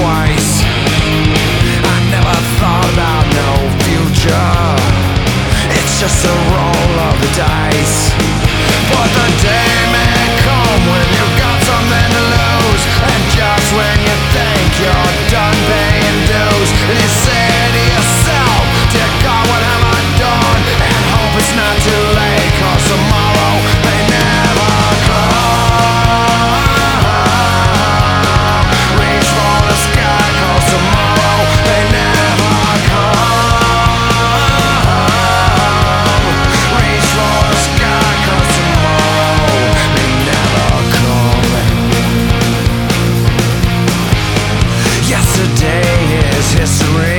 twice. History.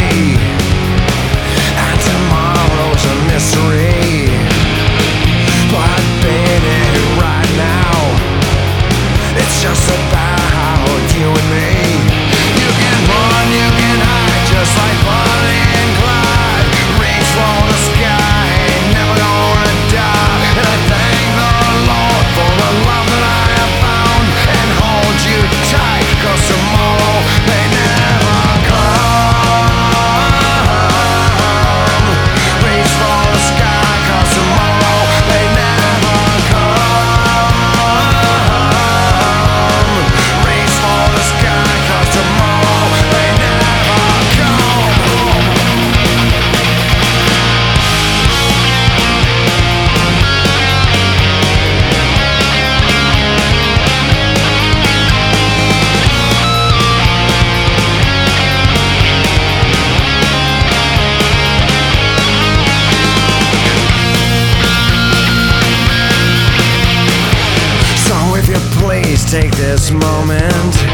Take this moment.